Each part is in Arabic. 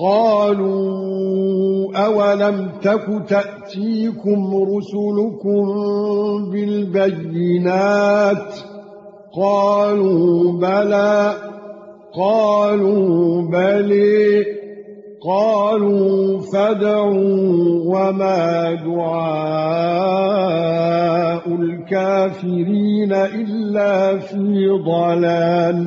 قالوا أولم تك تأتيكم رسلكم بالبينات قالوا بلى قالوا بلى قالوا فدعوا وما دعاء الكافرين إلا في ضلال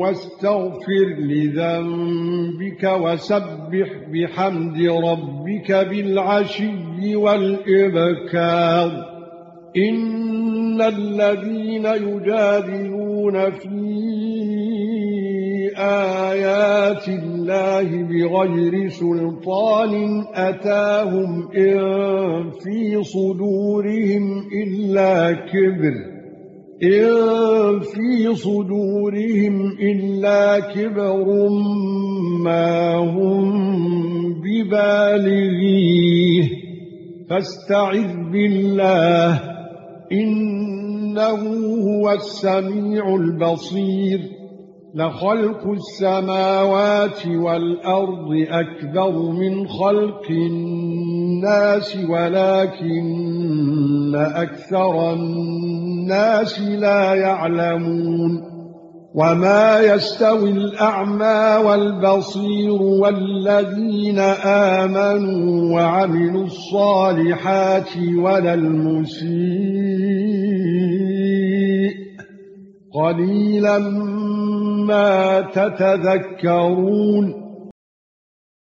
واستغفر لذنبك وسبح بحمد ربك بالعشي والإبكار. إن الذين يجادلون في آيات الله بغير سلطان أتاهم إن في صدورهم إلا كبر. إن في صدورهم إلا كبر ما هم ببالغيه فاستعذ بالله إنه هو السميع البصير لخلق السماوات والأرض أكبر من خلق الناس ولكن أكثر الناس لا يعلمون وما يستوي الأعمى والبصير والذين آمنوا وعملوا الصالحات ولا المسيء قليلا ما تتذكرون